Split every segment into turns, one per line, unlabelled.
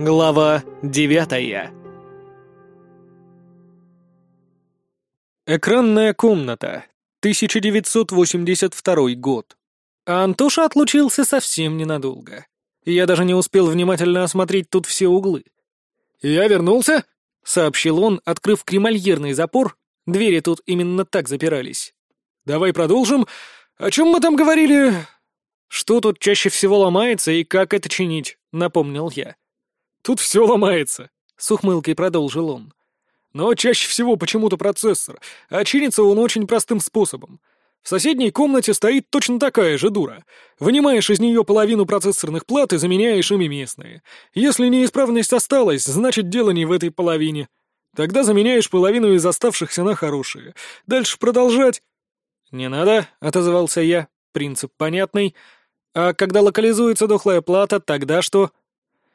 Глава девятая Экранная комната. 1982 год. А Антоша отлучился совсем ненадолго. Я даже не успел внимательно осмотреть тут все углы. «Я вернулся», — сообщил он, открыв кремольерный запор. Двери тут именно так запирались. «Давай продолжим. О чем мы там говорили?» «Что тут чаще всего ломается и как это чинить?» — напомнил я. Тут все ломается», — с ухмылкой продолжил он. «Но чаще всего почему-то процессор, а чинится он очень простым способом. В соседней комнате стоит точно такая же дура. Вынимаешь из нее половину процессорных плат и заменяешь ими местные. Если неисправность осталась, значит дело не в этой половине. Тогда заменяешь половину из оставшихся на хорошие. Дальше продолжать». «Не надо», — отозвался я. «Принцип понятный. А когда локализуется дохлая плата, тогда что?»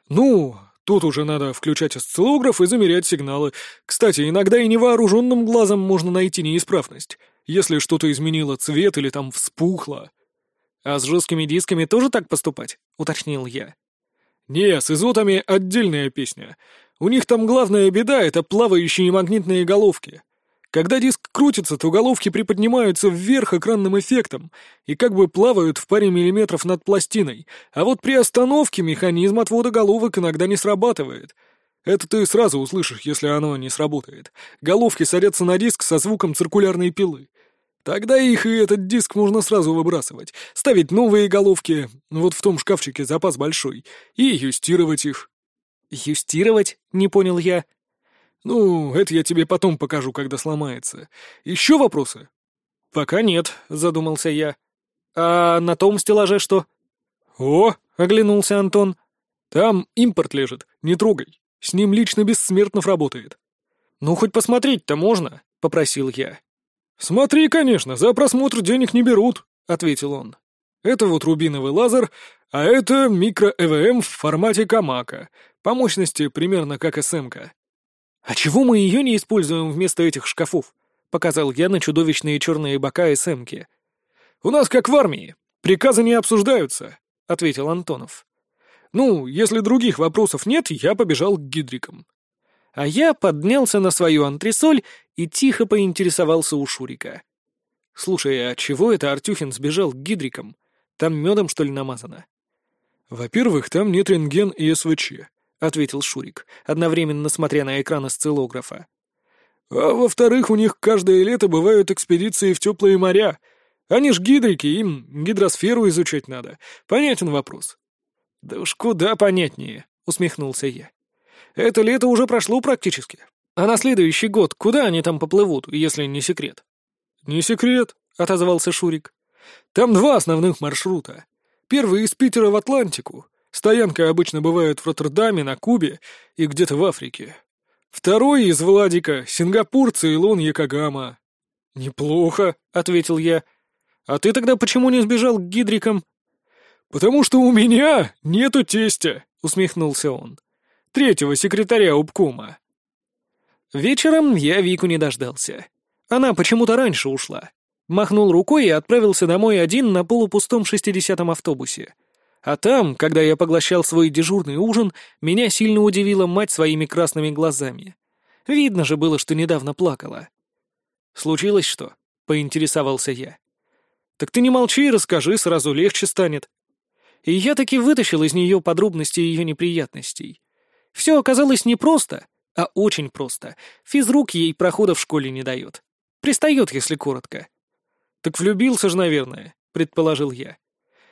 «Ну, Тут уже надо включать осциллограф и замерять сигналы. Кстати, иногда и невооруженным глазом можно найти неисправность, если что-то изменило цвет или там вспухло. «А с жесткими дисками тоже так поступать?» — уточнил я. «Не, с изотами отдельная песня. У них там главная беда — это плавающие магнитные головки. Когда диск крутится, то головки приподнимаются вверх экранным эффектом и как бы плавают в паре миллиметров над пластиной, а вот при остановке механизм отвода головок иногда не срабатывает. Это ты сразу услышишь, если оно не сработает. Головки садятся на диск со звуком циркулярной пилы. Тогда их и этот диск можно сразу выбрасывать, ставить новые головки, вот в том шкафчике запас большой, и юстировать их. «Юстировать?» — не понял я. «Ну, это я тебе потом покажу, когда сломается. Еще вопросы?» «Пока нет», — задумался я. «А на том стеллаже что?» «О!» — оглянулся Антон. «Там импорт лежит, не трогай. С ним лично Бессмертнов работает». «Ну, хоть посмотреть-то можно», — попросил я. «Смотри, конечно, за просмотр денег не берут», — ответил он. «Это вот рубиновый лазер, а это микро-ЭВМ в формате Камака, по мощности примерно как СМК. «А чего мы ее не используем вместо этих шкафов?» — показал я на чудовищные черные бока и сэмки. «У нас как в армии. Приказы не обсуждаются», — ответил Антонов. «Ну, если других вопросов нет, я побежал к гидрикам». А я поднялся на свою антресоль и тихо поинтересовался у Шурика. «Слушай, а чего это Артюхин сбежал к гидрикам? Там медом, что ли, намазано?» «Во-первых, там нет рентген и СВЧ. — ответил Шурик, одновременно смотря на экран осциллографа. «А во-вторых, у них каждое лето бывают экспедиции в теплые моря. Они ж гидрики, им гидросферу изучать надо. Понятен вопрос». «Да уж куда понятнее», — усмехнулся я. «Это лето уже прошло практически. А на следующий год куда они там поплывут, если не секрет?» «Не секрет», — отозвался Шурик. «Там два основных маршрута. Первый из Питера в Атлантику, Стоянка обычно бывает в Роттердаме, на Кубе и где-то в Африке. Второй из Владика — Сингапур, Цейлон, Якогама. «Неплохо», — ответил я. «А ты тогда почему не сбежал к гидрикам?» «Потому что у меня нету тестя», — усмехнулся он. «Третьего секретаря обкома». Вечером я Вику не дождался. Она почему-то раньше ушла. Махнул рукой и отправился домой один на полупустом шестидесятом автобусе. А там, когда я поглощал свой дежурный ужин, меня сильно удивила мать своими красными глазами. Видно же было, что недавно плакала. «Случилось что?» — поинтересовался я. «Так ты не молчи и расскажи, сразу легче станет». И я таки вытащил из нее подробности ее неприятностей. Все оказалось не просто, а очень просто. Физрук ей прохода в школе не дает. Пристает, если коротко. «Так влюбился же, наверное», — предположил я.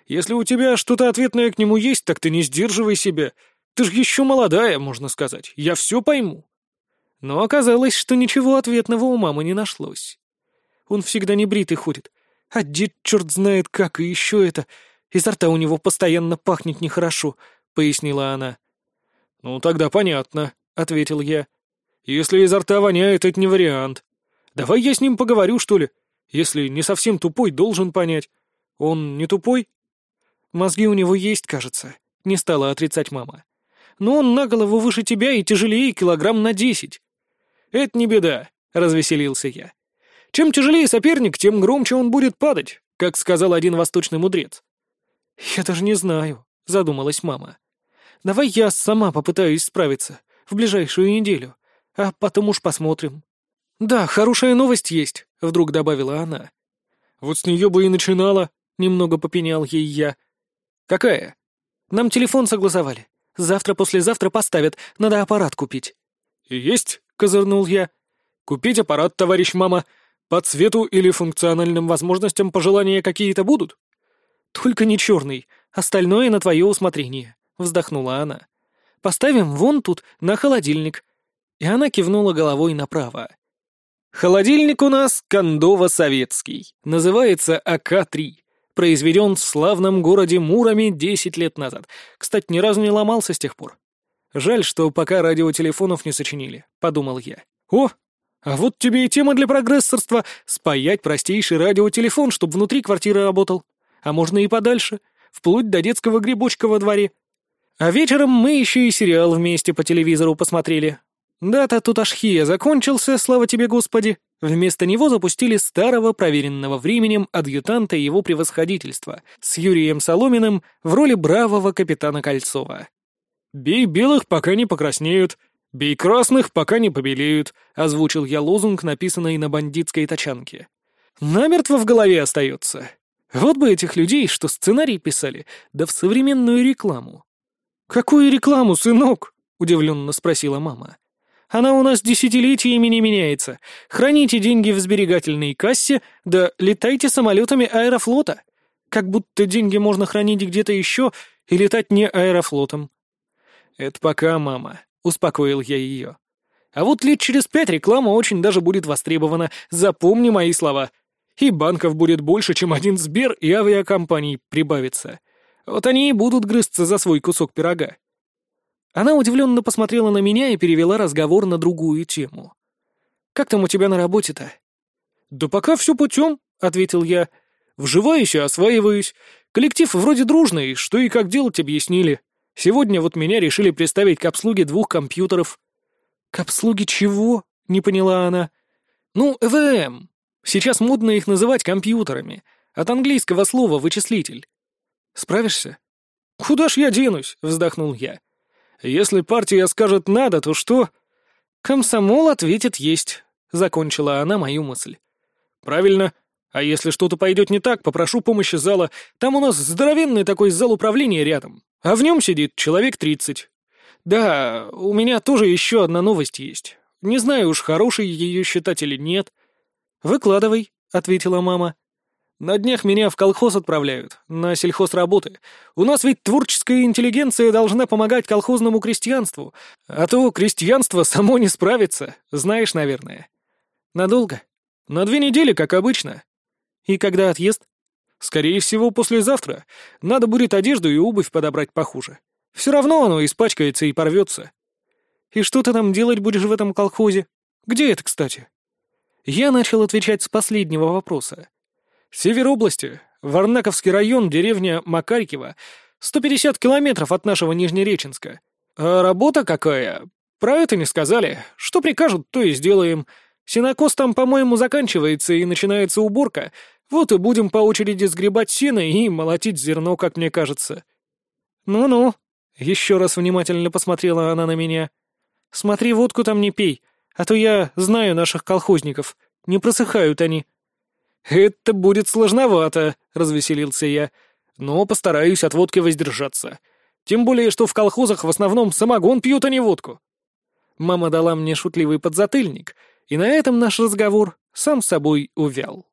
Если у тебя что-то ответное к нему есть, так ты не сдерживай себя. Ты же еще молодая, можно сказать. Я все пойму». Но оказалось, что ничего ответного у мамы не нашлось. Он всегда не бритый ходит. А дед черт знает как, и еще это. Изо рта у него постоянно пахнет нехорошо, — пояснила она. «Ну, тогда понятно», — ответил я. «Если изо рта воняет, это не вариант. Давай я с ним поговорю, что ли. Если не совсем тупой, должен понять. Он не тупой?» Мозги у него есть, кажется», — не стала отрицать мама. «Но он на голову выше тебя и тяжелее килограмм на десять». «Это не беда», — развеселился я. «Чем тяжелее соперник, тем громче он будет падать», как сказал один восточный мудрец. «Я даже не знаю», — задумалась мама. Давай я сама попытаюсь справиться в ближайшую неделю, а потом уж посмотрим». «Да, хорошая новость есть», — вдруг добавила она. «Вот с нее бы и начинала», — немного попенял ей я. «Какая?» «Нам телефон согласовали. Завтра-послезавтра поставят, надо аппарат купить».
«Есть», — козырнул я. «Купить аппарат, товарищ мама. По цвету или функциональным возможностям пожелания какие-то будут?»
«Только не черный, остальное на твое усмотрение», — вздохнула она. «Поставим вон тут, на холодильник». И она кивнула головой направо. Холодильник у нас кондово-советский, называется АК-3. Произведен в славном городе Муроме 10 лет назад. Кстати, ни разу не ломался с тех пор. Жаль, что пока радиотелефонов не сочинили, подумал я. О, а вот тебе и тема для прогрессорства — спаять простейший радиотелефон, чтобы внутри квартиры работал. А можно и подальше, вплоть до детского грибочка во дворе. А вечером мы еще и сериал вместе по телевизору посмотрели. Да-то тут Ашхия закончился, слава тебе, Господи. Вместо него запустили старого, проверенного временем адъютанта его превосходительства с Юрием Соломиным в роли бравого капитана Кольцова.
«Бей белых, пока не покраснеют, бей красных, пока не побелеют», — озвучил я лозунг, написанный на бандитской тачанке.
«Намертво в голове остается. Вот бы этих людей, что сценарий писали, да в современную рекламу». «Какую рекламу, сынок?» — удивленно спросила мама. Она у нас десятилетиями не меняется. Храните деньги в сберегательной кассе, да летайте самолетами аэрофлота. Как будто деньги можно хранить где-то еще и летать не аэрофлотом.
Это пока, мама, — успокоил я ее.
А вот лет через пять реклама очень даже будет востребована. Запомни мои слова. И банков будет больше, чем один Сбер и авиакомпаний прибавится. Вот они и будут грызться за свой кусок пирога. Она удивленно посмотрела на меня и перевела разговор на другую тему. «Как там у тебя на работе-то?»
«Да пока все путем», — ответил я. «Вживаюсь и осваиваюсь. Коллектив вроде дружный, что и как делать объяснили. Сегодня вот меня решили приставить к обслуге двух компьютеров».
«К обслуге чего?» — не поняла она. «Ну, ЭВМ. Сейчас модно их называть компьютерами. От английского слова «вычислитель». Справишься?»
«Куда ж я денусь?» — вздохнул я. Если партия скажет «надо», то что?»
«Комсомол ответит «есть», — закончила она мою мысль.
«Правильно. А если что-то пойдет не так, попрошу помощи зала. Там у нас здоровенный такой зал управления рядом, а в нем сидит человек тридцать.
Да, у меня тоже еще одна новость есть. Не знаю уж, хороший ее считать или нет». «Выкладывай», — ответила мама. На днях меня в колхоз отправляют, на сельхозработы. У нас ведь творческая интеллигенция должна помогать колхозному крестьянству, а то крестьянство само не справится, знаешь, наверное. Надолго?
На две недели, как обычно.
И когда отъезд?
Скорее всего, послезавтра. Надо будет одежду и обувь подобрать похуже. Все равно оно испачкается и порвется.
И что ты там делать будешь в этом колхозе? Где это, кстати? Я начал отвечать с последнего вопроса.
Север области, Варнаковский район, деревня Макарькиво, 150 километров от нашего Нижнереченска. А работа какая? Про это не сказали. Что прикажут, то и сделаем. Сенокос там, по-моему, заканчивается и начинается уборка. Вот и будем по очереди сгребать сено и молотить зерно, как мне кажется.
Ну-ну. Еще раз внимательно посмотрела она на меня. Смотри, водку там не пей, а то я знаю наших колхозников. Не просыхают они.
«Это будет сложновато», — развеселился я. «Но постараюсь от водки воздержаться. Тем более, что в колхозах в основном самогон пьют, а не водку».
Мама дала мне шутливый подзатыльник, и на этом наш разговор сам собой увял.